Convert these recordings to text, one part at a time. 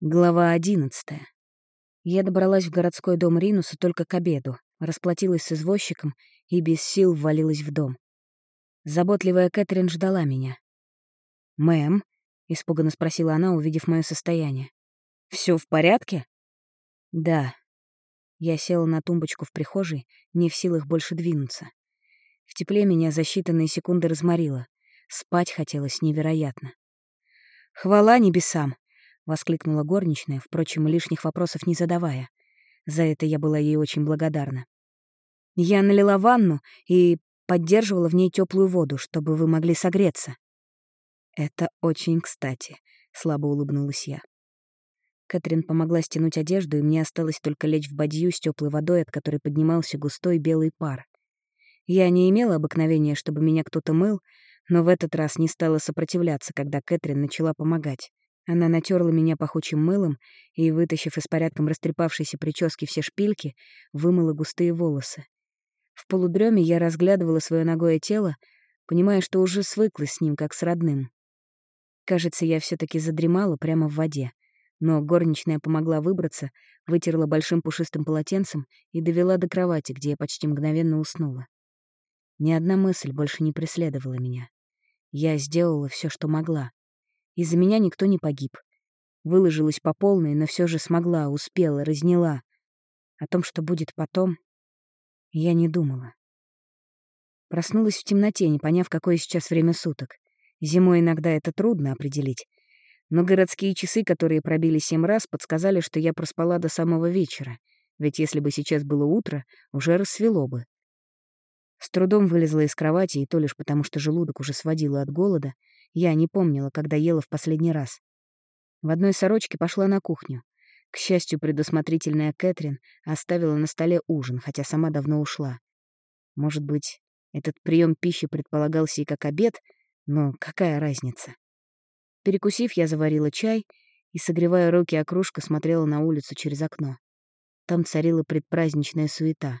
Глава одиннадцатая. Я добралась в городской дом Ринуса только к обеду, расплатилась с извозчиком и без сил ввалилась в дом. Заботливая Кэтрин ждала меня. «Мэм?» — испуганно спросила она, увидев мое состояние. Все в порядке?» «Да». Я села на тумбочку в прихожей, не в силах больше двинуться. В тепле меня за считанные секунды разморило. Спать хотелось невероятно. «Хвала небесам!» Воскликнула горничная, впрочем, лишних вопросов не задавая. За это я была ей очень благодарна. Я налила ванну и поддерживала в ней теплую воду, чтобы вы могли согреться. Это очень кстати, слабо улыбнулась я. Кэтрин помогла стянуть одежду, и мне осталось только лечь в бадью с теплой водой, от которой поднимался густой белый пар. Я не имела обыкновения, чтобы меня кто-то мыл, но в этот раз не стала сопротивляться, когда Кэтрин начала помогать. Она натерла меня пахучим мылом и, вытащив из порядком растрепавшейся прически все шпильки, вымыла густые волосы. В полудреме я разглядывала свое ногое тело, понимая, что уже свыклась с ним, как с родным. Кажется, я все таки задремала прямо в воде. Но горничная помогла выбраться, вытерла большим пушистым полотенцем и довела до кровати, где я почти мгновенно уснула. Ни одна мысль больше не преследовала меня. Я сделала все, что могла. Из-за меня никто не погиб. Выложилась по полной, но все же смогла, успела, разняла. О том, что будет потом, я не думала. Проснулась в темноте, не поняв, какое сейчас время суток. Зимой иногда это трудно определить. Но городские часы, которые пробили семь раз, подсказали, что я проспала до самого вечера. Ведь если бы сейчас было утро, уже рассвело бы. С трудом вылезла из кровати, и то лишь потому, что желудок уже сводило от голода, я не помнила, когда ела в последний раз. В одной сорочке пошла на кухню. К счастью, предусмотрительная Кэтрин оставила на столе ужин, хотя сама давно ушла. Может быть, этот прием пищи предполагался и как обед, но какая разница? Перекусив, я заварила чай и, согревая руки о кружку, смотрела на улицу через окно. Там царила предпраздничная суета.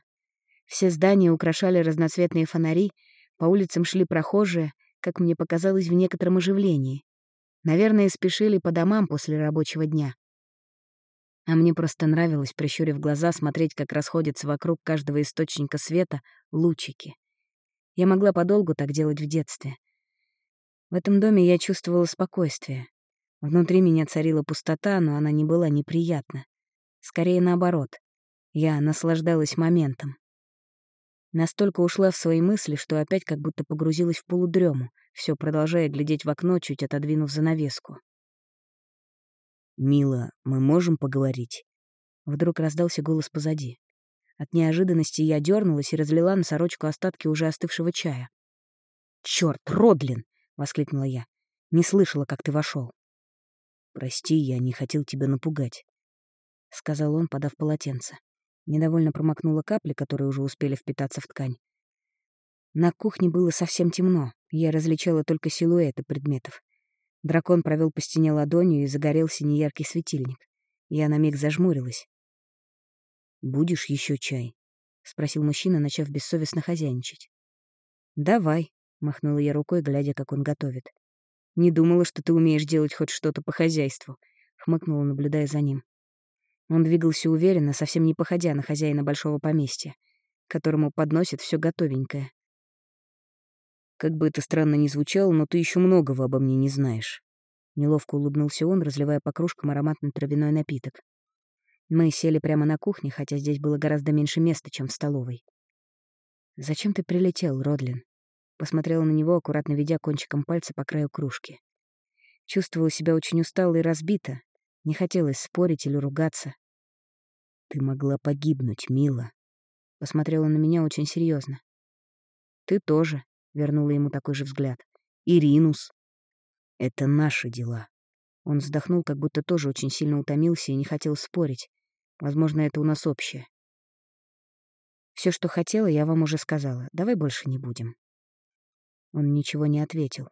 Все здания украшали разноцветные фонари, по улицам шли прохожие, как мне показалось, в некотором оживлении. Наверное, спешили по домам после рабочего дня. А мне просто нравилось, прищурив глаза, смотреть, как расходятся вокруг каждого источника света лучики. Я могла подолгу так делать в детстве. В этом доме я чувствовала спокойствие. Внутри меня царила пустота, но она не была неприятна. Скорее наоборот. Я наслаждалась моментом. Настолько ушла в свои мысли, что опять как будто погрузилась в полудрему, все продолжая глядеть в окно, чуть отодвинув занавеску. «Мила, мы можем поговорить?» Вдруг раздался голос позади. От неожиданности я дернулась и разлила на сорочку остатки уже остывшего чая. «Чёрт, Родлин!» — воскликнула я. «Не слышала, как ты вошел. «Прости, я не хотел тебя напугать», — сказал он, подав полотенце. Недовольно промокнула капли, которые уже успели впитаться в ткань. На кухне было совсем темно, я различала только силуэты предметов. Дракон провел по стене ладонью, и загорелся неяркий светильник. Я на миг зажмурилась. «Будешь еще чай?» — спросил мужчина, начав бессовестно хозяйничать. «Давай», — махнула я рукой, глядя, как он готовит. «Не думала, что ты умеешь делать хоть что-то по хозяйству», — хмыкнула, наблюдая за ним. Он двигался уверенно, совсем не походя на хозяина большого поместья, которому подносит все готовенькое. «Как бы это странно ни звучало, но ты еще многого обо мне не знаешь». Неловко улыбнулся он, разливая по кружкам ароматный травяной напиток. Мы сели прямо на кухне, хотя здесь было гораздо меньше места, чем в столовой. «Зачем ты прилетел, Родлин?» Посмотрела на него, аккуратно ведя кончиком пальца по краю кружки. Чувствовала себя очень устала и разбита, не хотелось спорить или ругаться. «Ты могла погибнуть, мила», — посмотрела на меня очень серьезно. «Ты тоже», — вернула ему такой же взгляд. «Иринус. Это наши дела». Он вздохнул, как будто тоже очень сильно утомился и не хотел спорить. Возможно, это у нас общее. Все, что хотела, я вам уже сказала. Давай больше не будем». Он ничего не ответил.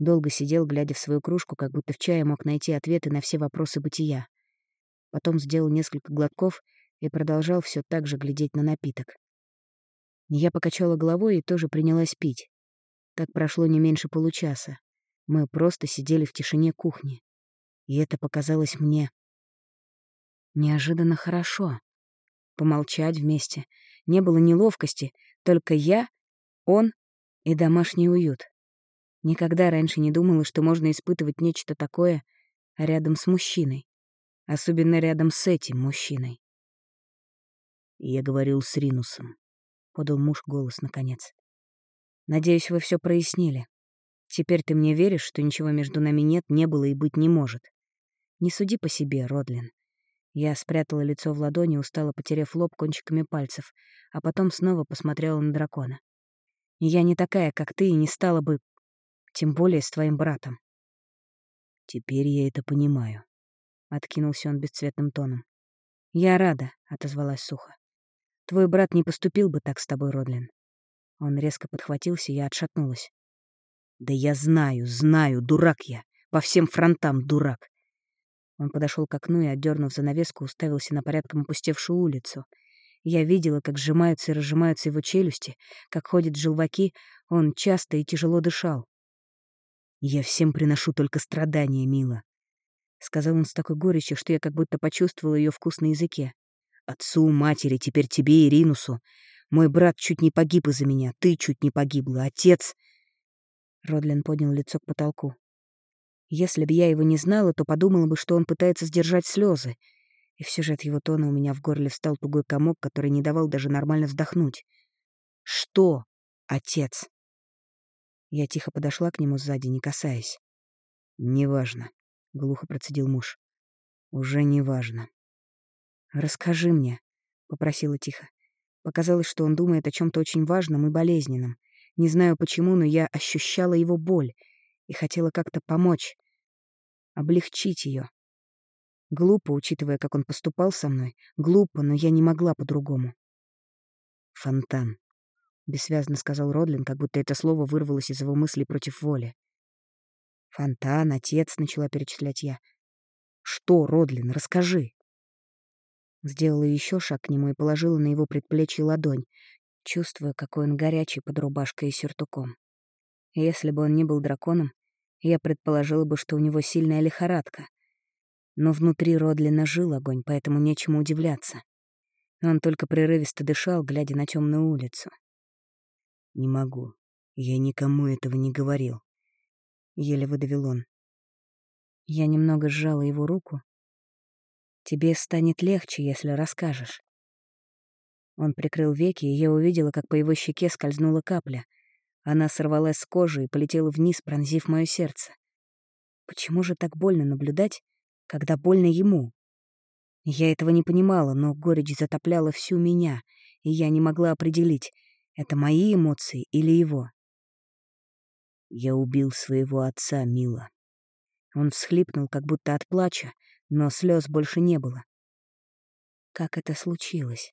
Долго сидел, глядя в свою кружку, как будто в чае мог найти ответы на все вопросы бытия. Потом сделал несколько глотков и продолжал все так же глядеть на напиток. Я покачала головой и тоже принялась пить. Так прошло не меньше получаса. Мы просто сидели в тишине кухни. И это показалось мне Неожиданно хорошо. Помолчать вместе. Не было неловкости, только я, он и домашний уют. Никогда раньше не думала, что можно испытывать нечто такое рядом с мужчиной. Особенно рядом с этим мужчиной. «Я говорил с Ринусом», — подал муж голос наконец. «Надеюсь, вы все прояснили. Теперь ты мне веришь, что ничего между нами нет, не было и быть не может. Не суди по себе, Родлин. Я спрятала лицо в ладони, устало потеряв лоб кончиками пальцев, а потом снова посмотрела на дракона. Я не такая, как ты, и не стала бы... Тем более с твоим братом. Теперь я это понимаю. Откинулся он бесцветным тоном. «Я рада», — отозвалась сухо. «Твой брат не поступил бы так с тобой, Родлин». Он резко подхватился, я отшатнулась. «Да я знаю, знаю, дурак я. По всем фронтам дурак. Он подошел к окну и, отдернув занавеску, уставился на порядком опустевшую улицу. Я видела, как сжимаются и разжимаются его челюсти, как ходят желваки, он часто и тяжело дышал. «Я всем приношу только страдания, мила», — сказал он с такой горечью, что я как будто почувствовала ее вкус на языке. «Отцу, матери, теперь тебе и Ринусу. Мой брат чуть не погиб из-за меня, ты чуть не погибла, отец...» Родлин поднял лицо к потолку. Если бы я его не знала, то подумала бы, что он пытается сдержать слезы. И все же от его тона у меня в горле встал тугой комок, который не давал даже нормально вздохнуть. «Что, отец?» Я тихо подошла к нему сзади, не касаясь. «Неважно», — глухо процедил муж. «Уже неважно». «Расскажи мне», — попросила тихо. Показалось, что он думает о чем то очень важном и болезненном. Не знаю почему, но я ощущала его боль и хотела как-то помочь, облегчить ее. Глупо, учитывая, как он поступал со мной. Глупо, но я не могла по-другому. «Фонтан», — бессвязно сказал Родлин, как будто это слово вырвалось из его мыслей против воли. «Фонтан, отец», — начала перечислять я. «Что, Родлин, расскажи». Сделала еще шаг к нему и положила на его предплечье ладонь, чувствуя, какой он горячий под рубашкой и сюртуком. Если бы он не был драконом, я предположила бы, что у него сильная лихорадка. Но внутри Родлина жил огонь, поэтому нечему удивляться. Он только прерывисто дышал, глядя на темную улицу. «Не могу. Я никому этого не говорил», — еле выдавил он. Я немного сжала его руку. «Тебе станет легче, если расскажешь». Он прикрыл веки, и я увидела, как по его щеке скользнула капля — она сорвалась с кожи и полетела вниз, пронзив мое сердце. Почему же так больно наблюдать, когда больно ему? Я этого не понимала, но горечь затопляла всю меня, и я не могла определить, это мои эмоции или его. «Я убил своего отца, Мила». Он всхлипнул, как будто от плача, но слез больше не было. Как это случилось?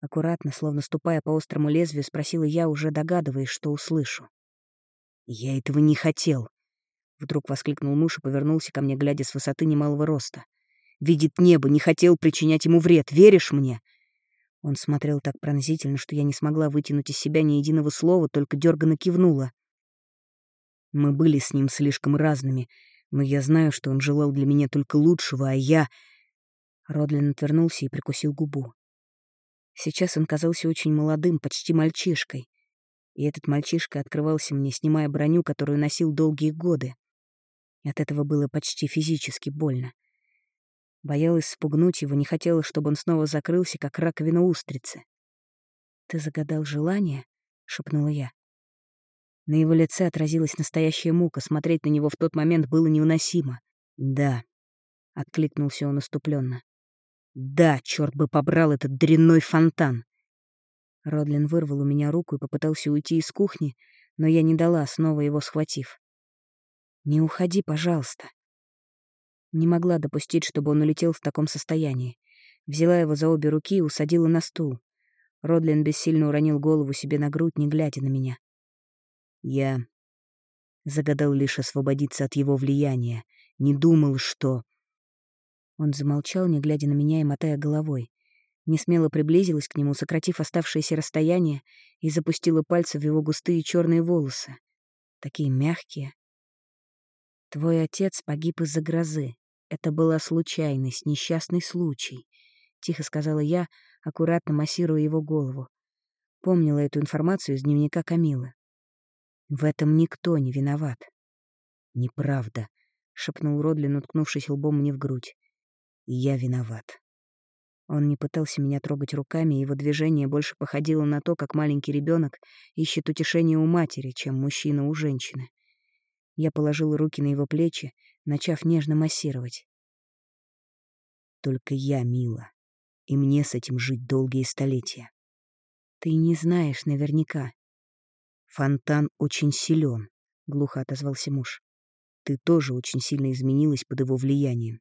Аккуратно, словно ступая по острому лезвию, спросила я, уже догадываясь, что услышу. «Я этого не хотел», — вдруг воскликнул муж и повернулся ко мне, глядя с высоты немалого роста. «Видит небо, не хотел причинять ему вред, веришь мне?» Он смотрел так пронзительно, что я не смогла вытянуть из себя ни единого слова, только дёрганно кивнула. Мы были с ним слишком разными, но я знаю, что он желал для меня только лучшего, а я... Родлин отвернулся и прикусил губу. Сейчас он казался очень молодым, почти мальчишкой. И этот мальчишка открывался мне, снимая броню, которую носил долгие годы. От этого было почти физически больно. Боялась спугнуть его, не хотела, чтобы он снова закрылся, как раковина устрицы. «Ты загадал желание?» — шепнула я. На его лице отразилась настоящая мука, смотреть на него в тот момент было невыносимо. «Да», — откликнулся он иступленно. Да, черт бы побрал этот дрянной фонтан. Родлин вырвал у меня руку и попытался уйти из кухни, но я не дала, снова его схватив. «Не уходи, пожалуйста». Не могла допустить, чтобы он улетел в таком состоянии. Взяла его за обе руки и усадила на стул. Родлин бессильно уронил голову себе на грудь, не глядя на меня. Я загадал лишь освободиться от его влияния. Не думал, что... Он замолчал, не глядя на меня и мотая головой. Не смело приблизилась к нему, сократив оставшееся расстояние, и запустила пальцы в его густые черные волосы. Такие мягкие. Твой отец погиб из-за грозы. Это была случайность, несчастный случай. тихо сказала я, аккуратно массируя его голову. Помнила эту информацию из дневника Камилы. В этом никто не виноват. «Неправда», — шепнул Родлин, уткнувшись лбом мне в грудь. «И я виноват». Он не пытался меня трогать руками, его движение больше походило на то, как маленький ребенок ищет утешение у матери, чем мужчина у женщины. Я положила руки на его плечи, начав нежно массировать. «Только я, мила, и мне с этим жить долгие столетия». «Ты не знаешь наверняка». «Фонтан очень силен», — глухо отозвался муж. «Ты тоже очень сильно изменилась под его влиянием.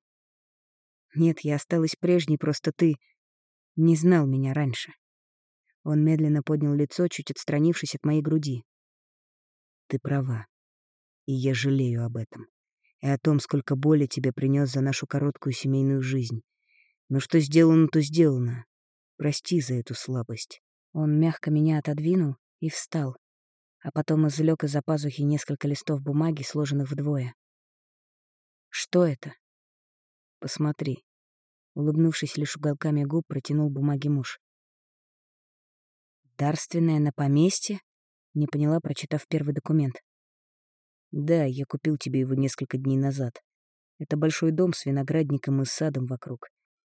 Нет, я осталась прежней, просто ты не знал меня раньше. Он медленно поднял лицо, чуть отстранившись от моей груди. Ты права. И я жалею об этом. И о том, сколько боли тебе принес за нашу короткую семейную жизнь. Но что сделано, то сделано. Прости за эту слабость. Он мягко меня отодвинул и встал, а потом извлек из-за пазухи несколько листов бумаги, сложенных вдвое. Что это? Посмотри. Улыбнувшись лишь уголками губ, протянул бумаги муж. «Дарственное на поместье?» — не поняла, прочитав первый документ. «Да, я купил тебе его несколько дней назад. Это большой дом с виноградником и садом вокруг.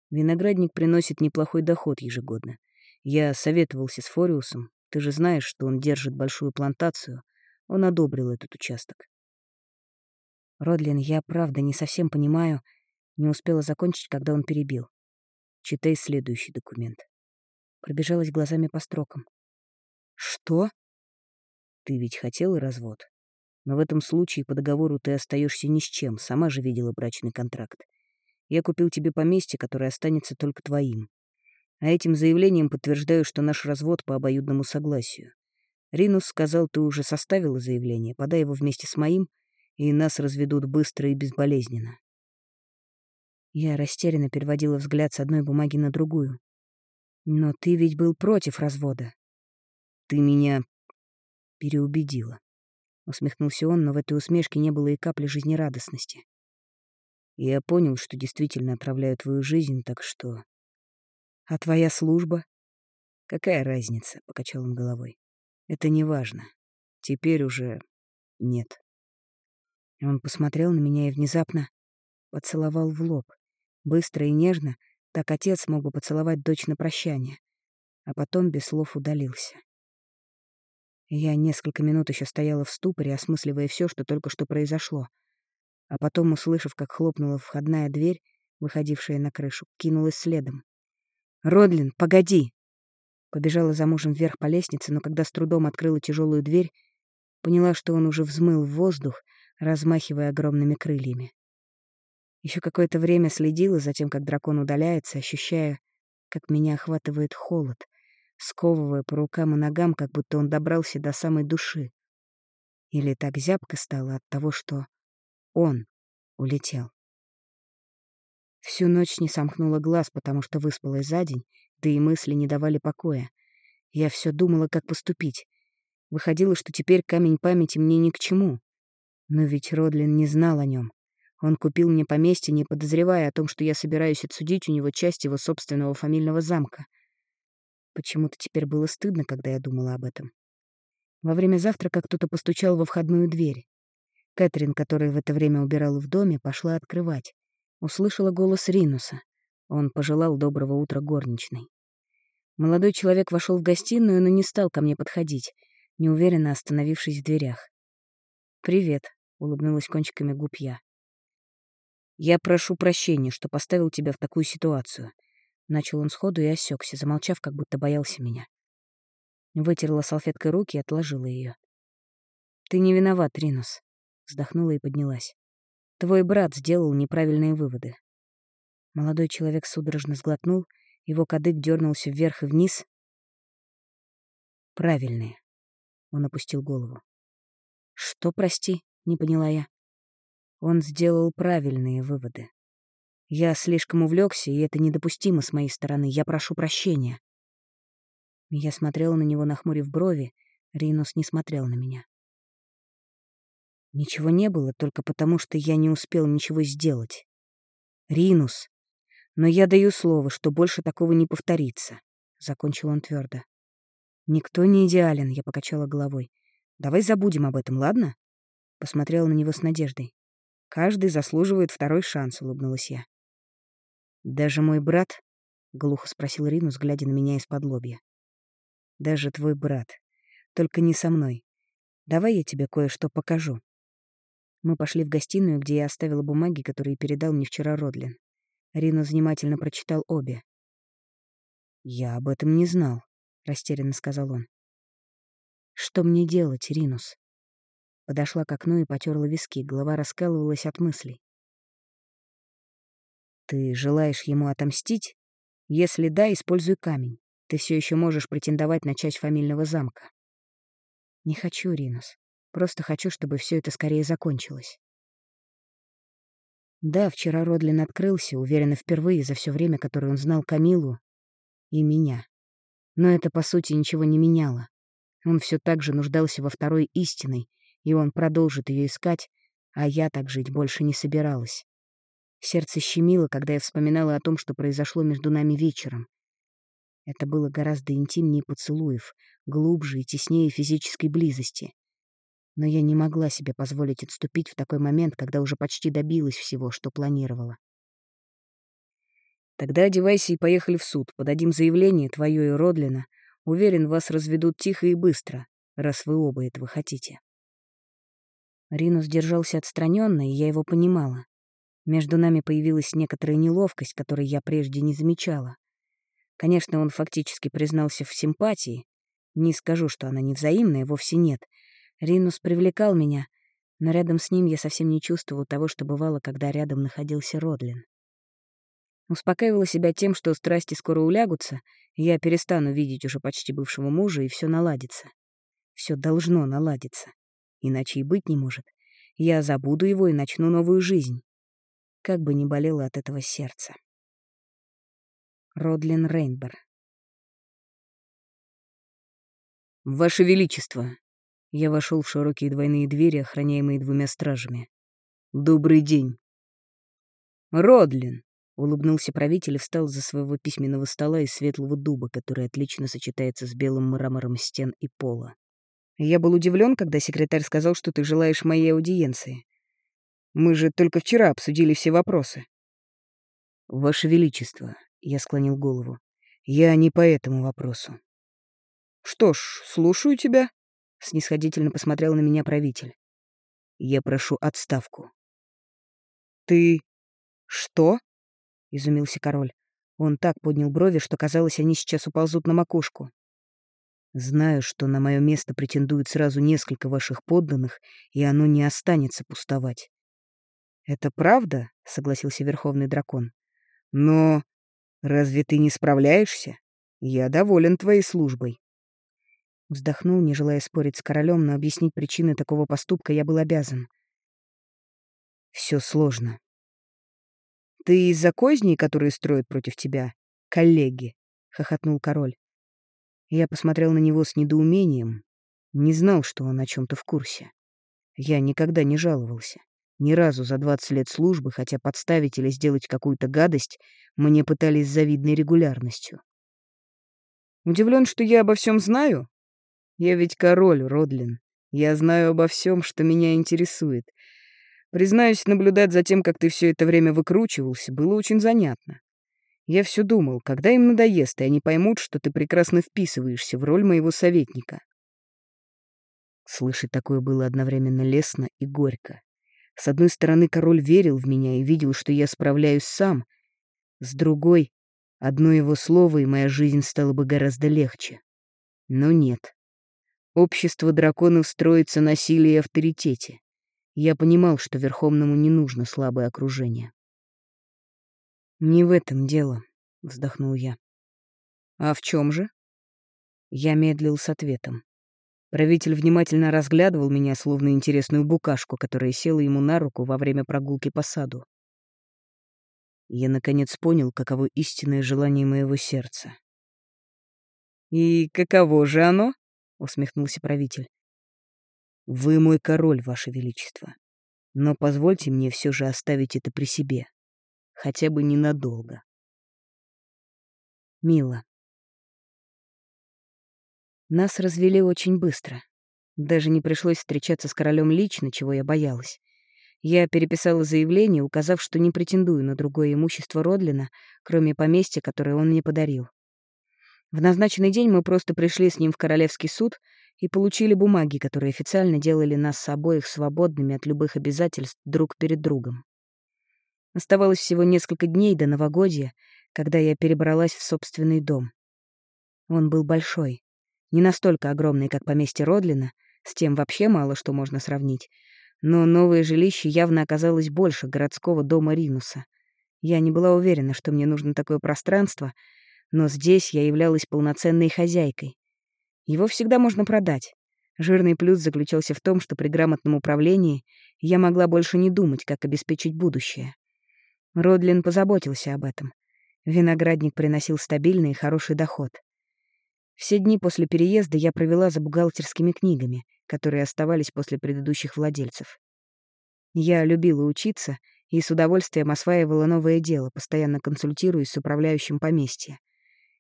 Виноградник приносит неплохой доход ежегодно. Я советовался с Фориусом. Ты же знаешь, что он держит большую плантацию. Он одобрил этот участок. Родлин, я правда не совсем понимаю, не успела закончить, когда он перебил. Читай следующий документ. Пробежалась глазами по строкам. Что? Ты ведь хотела развод. Но в этом случае по договору ты остаешься ни с чем, сама же видела брачный контракт. Я купил тебе поместье, которое останется только твоим. А этим заявлением подтверждаю, что наш развод по обоюдному согласию. Ринус сказал, ты уже составила заявление, подай его вместе с моим, и нас разведут быстро и безболезненно. Я растерянно переводила взгляд с одной бумаги на другую. «Но ты ведь был против развода». «Ты меня переубедила», — усмехнулся он, но в этой усмешке не было и капли жизнерадостности. «Я понял, что действительно отравляю твою жизнь, так что...» «А твоя служба?» «Какая разница?» — покачал он головой. «Это не важно. Теперь уже нет». Он посмотрел на меня и внезапно поцеловал в лоб. Быстро и нежно, так отец мог бы поцеловать дочь на прощание, а потом без слов удалился. Я несколько минут еще стояла в ступоре, осмысливая все, что только что произошло. А потом, услышав, как хлопнула входная дверь, выходившая на крышу, кинулась следом. «Родлин, погоди!» Побежала за мужем вверх по лестнице, но когда с трудом открыла тяжелую дверь, поняла, что он уже взмыл в воздух, размахивая огромными крыльями. Еще какое-то время следила за тем, как дракон удаляется, ощущая, как меня охватывает холод, сковывая по рукам и ногам, как будто он добрался до самой души. Или так зябко стало от того, что он улетел. Всю ночь не сомкнула глаз, потому что выспалась за день, да и мысли не давали покоя. Я все думала, как поступить. Выходило, что теперь камень памяти мне ни к чему. Но ведь Родлин не знал о нем. Он купил мне поместье, не подозревая о том, что я собираюсь отсудить у него часть его собственного фамильного замка. Почему-то теперь было стыдно, когда я думала об этом. Во время завтрака кто-то постучал во входную дверь. Кэтрин, которая в это время убирала в доме, пошла открывать. Услышала голос Ринуса. Он пожелал доброго утра горничной. Молодой человек вошел в гостиную, но не стал ко мне подходить, неуверенно остановившись в дверях. «Привет», — улыбнулась кончиками губ я. «Я прошу прощения, что поставил тебя в такую ситуацию». Начал он сходу и осекся, замолчав, как будто боялся меня. Вытерла салфеткой руки и отложила ее. «Ты не виноват, Ринус», — вздохнула и поднялась. «Твой брат сделал неправильные выводы». Молодой человек судорожно сглотнул, его кадык дернулся вверх и вниз. «Правильные», — он опустил голову. «Что, прости?» — не поняла я. Он сделал правильные выводы. Я слишком увлекся, и это недопустимо с моей стороны. Я прошу прощения. Я смотрела на него, нахмурив брови. Ринус не смотрел на меня. Ничего не было только потому, что я не успел ничего сделать. Ринус. Но я даю слово, что больше такого не повторится», — закончил он твердо. «Никто не идеален», — я покачала головой. «Давай забудем об этом, ладно?» Посмотрела на него с надеждой. «Каждый заслуживает второй шанс», — улыбнулась я. «Даже мой брат?» — глухо спросил Ринус, глядя на меня из-под лобья. «Даже твой брат. Только не со мной. Давай я тебе кое-что покажу». Мы пошли в гостиную, где я оставила бумаги, которые передал мне вчера Родлин. Ринус внимательно прочитал обе. «Я об этом не знал», — растерянно сказал он. «Что мне делать, Ринус?» Подошла к окну и потерла виски, голова раскалывалась от мыслей. Ты желаешь ему отомстить? Если да, используй камень. Ты все еще можешь претендовать на часть фамильного замка. Не хочу, Ринус. Просто хочу, чтобы все это скорее закончилось. Да, вчера Родлин открылся, уверенно впервые за все время, которое он знал Камилу и меня. Но это, по сути, ничего не меняло. Он все так же нуждался во второй истиной, и он продолжит ее искать, а я так жить больше не собиралась. Сердце щемило, когда я вспоминала о том, что произошло между нами вечером. Это было гораздо интимнее поцелуев, глубже и теснее физической близости. Но я не могла себе позволить отступить в такой момент, когда уже почти добилась всего, что планировала. Тогда одевайся и поехали в суд. Подадим заявление, твое и Родлина. Уверен, вас разведут тихо и быстро, раз вы оба этого хотите. Ринус держался отстраненно, и я его понимала. Между нами появилась некоторая неловкость, которой я прежде не замечала. Конечно, он фактически признался в симпатии. Не скажу, что она невзаимная, вовсе нет. Ринус привлекал меня, но рядом с ним я совсем не чувствовала того, что бывало, когда рядом находился Родлин. Успокаивала себя тем, что страсти скоро улягутся, и я перестану видеть уже почти бывшего мужа, и все наладится. Все должно наладиться. Иначе и быть не может. Я забуду его и начну новую жизнь как бы ни болело от этого сердце. Родлин Рейнбер «Ваше Величество!» Я вошел в широкие двойные двери, охраняемые двумя стражами. «Добрый день!» «Родлин!» — улыбнулся правитель и встал за своего письменного стола из светлого дуба, который отлично сочетается с белым мрамором стен и пола. Я был удивлен, когда секретарь сказал, что ты желаешь моей аудиенции. Мы же только вчера обсудили все вопросы. Ваше Величество, я склонил голову. Я не по этому вопросу. Что ж, слушаю тебя, снисходительно посмотрел на меня правитель. Я прошу отставку. Ты что? изумился король. Он так поднял брови, что казалось, они сейчас уползут на макушку. Знаю, что на мое место претендуют сразу несколько ваших подданных, и оно не останется пустовать. «Это правда?» — согласился Верховный Дракон. «Но разве ты не справляешься? Я доволен твоей службой». Вздохнул, не желая спорить с королем, но объяснить причины такого поступка я был обязан. Все сложно. «Ты из-за козней, которые строят против тебя, коллеги?» — хохотнул король. Я посмотрел на него с недоумением. Не знал, что он о чем то в курсе. Я никогда не жаловался. Ни разу за 20 лет службы, хотя подставить или сделать какую-то гадость, мне пытались с завидной регулярностью. Удивлен, что я обо всем знаю? Я ведь король, Родлин. Я знаю обо всем, что меня интересует. Признаюсь, наблюдать за тем, как ты все это время выкручивался, было очень занятно. Я все думал, когда им надоест, и они поймут, что ты прекрасно вписываешься в роль моего советника. Слышать такое было одновременно лестно и горько. С одной стороны, король верил в меня и видел, что я справляюсь сам. С другой, одно его слово, и моя жизнь стала бы гораздо легче. Но нет. Общество драконов строится на силе и авторитете. Я понимал, что Верховному не нужно слабое окружение. «Не в этом дело», — вздохнул я. «А в чем же?» Я медлил с ответом. Правитель внимательно разглядывал меня, словно интересную букашку, которая села ему на руку во время прогулки по саду. Я, наконец, понял, каково истинное желание моего сердца. «И каково же оно?» — усмехнулся правитель. «Вы мой король, ваше величество. Но позвольте мне все же оставить это при себе. Хотя бы ненадолго». Мила. Нас развели очень быстро. Даже не пришлось встречаться с королем лично, чего я боялась. Я переписала заявление, указав, что не претендую на другое имущество Родлина, кроме поместья, которое он мне подарил. В назначенный день мы просто пришли с ним в Королевский суд и получили бумаги, которые официально делали нас с обоих свободными от любых обязательств друг перед другом. Оставалось всего несколько дней до новогодия, когда я перебралась в собственный дом. Он был большой, не настолько огромный, как поместье Родлина, с тем вообще мало что можно сравнить, но новое жилище явно оказалось больше городского дома Ринуса. Я не была уверена, что мне нужно такое пространство, но здесь я являлась полноценной хозяйкой. Его всегда можно продать. Жирный плюс заключался в том, что при грамотном управлении я могла больше не думать, как обеспечить будущее. Родлин позаботился об этом. Виноградник приносил стабильный и хороший доход. Все дни после переезда я провела за бухгалтерскими книгами, которые оставались после предыдущих владельцев. Я любила учиться и с удовольствием осваивала новое дело, постоянно консультируясь с управляющим поместья.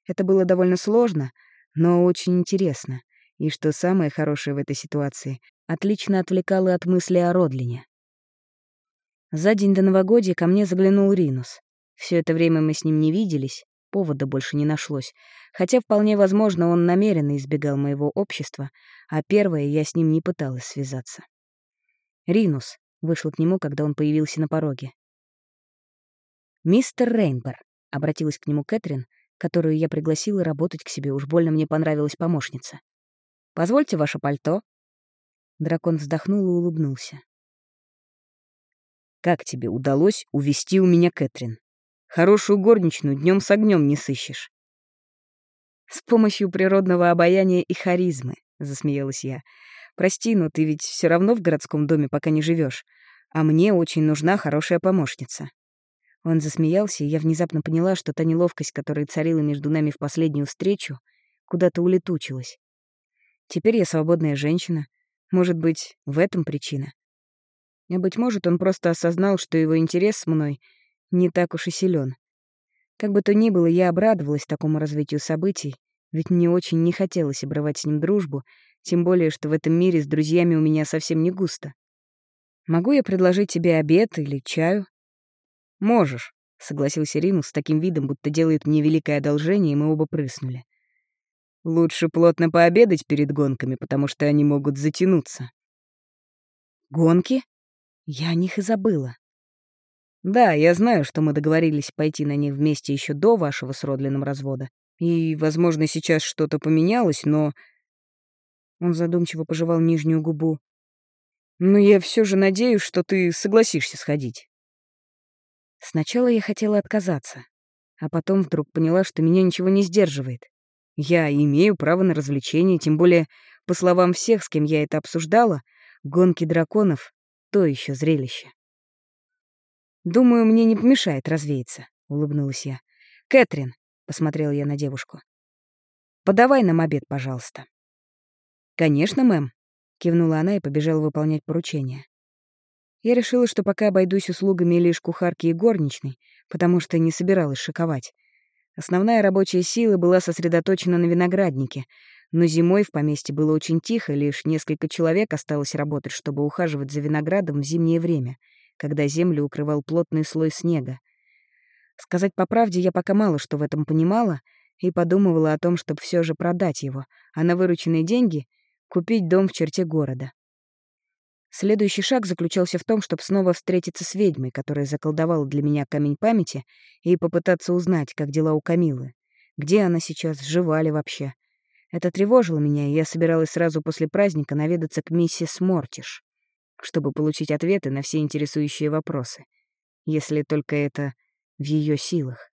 Это было довольно сложно, но очень интересно, и, что самое хорошее в этой ситуации, отлично отвлекало от мысли о Родлине. За день до новогодия ко мне заглянул Ринус. Все это время мы с ним не виделись, повода больше не нашлось, хотя вполне возможно, он намеренно избегал моего общества, а первое я с ним не пыталась связаться. Ринус вышел к нему, когда он появился на пороге. «Мистер Рейнбор», — обратилась к нему Кэтрин, которую я пригласила работать к себе, уж больно мне понравилась помощница. «Позвольте ваше пальто». Дракон вздохнул и улыбнулся. Как тебе удалось увести у меня Кэтрин? Хорошую горничную днем с огнем не сыщешь. С помощью природного обаяния и харизмы, засмеялась я. Прости, но ты ведь все равно в городском доме пока не живешь, а мне очень нужна хорошая помощница. Он засмеялся, и я внезапно поняла, что та неловкость, которая царила между нами в последнюю встречу, куда-то улетучилась. Теперь я свободная женщина. Может быть, в этом причина. А быть может, он просто осознал, что его интерес с мной не так уж и силен. Как бы то ни было, я обрадовалась такому развитию событий, ведь мне очень не хотелось обрывать с ним дружбу, тем более, что в этом мире с друзьями у меня совсем не густо. Могу я предложить тебе обед или чаю? Можешь, — согласился Ринус с таким видом, будто делает мне великое одолжение, и мы оба прыснули. «Лучше плотно пообедать перед гонками, потому что они могут затянуться». «Гонки?» Я о них и забыла. Да, я знаю, что мы договорились пойти на них вместе еще до вашего с Родлином развода. И, возможно, сейчас что-то поменялось, но... Он задумчиво пожевал нижнюю губу. Но я все же надеюсь, что ты согласишься сходить. Сначала я хотела отказаться, а потом вдруг поняла, что меня ничего не сдерживает. Я имею право на развлечение, тем более, по словам всех, с кем я это обсуждала, гонки драконов то еще зрелище. «Думаю, мне не помешает развеяться», — улыбнулась я. «Кэтрин», — посмотрел я на девушку, — «подавай нам обед, пожалуйста». «Конечно, мэм», — кивнула она и побежала выполнять поручение. Я решила, что пока обойдусь услугами лишь кухарки и горничной, потому что не собиралась шиковать. Основная рабочая сила была сосредоточена на винограднике, но зимой в поместье было очень тихо, лишь несколько человек осталось работать, чтобы ухаживать за виноградом в зимнее время, когда землю укрывал плотный слой снега. Сказать по правде, я пока мало что в этом понимала и подумывала о том, чтобы все же продать его, а на вырученные деньги купить дом в черте города. Следующий шаг заключался в том, чтобы снова встретиться с ведьмой, которая заколдовала для меня камень памяти, и попытаться узнать, как дела у Камилы. Где она сейчас, жива ли вообще, это тревожило меня, и я собиралась сразу после праздника наведаться к миссис Мортиш, чтобы получить ответы на все интересующие вопросы, если только это в ее силах.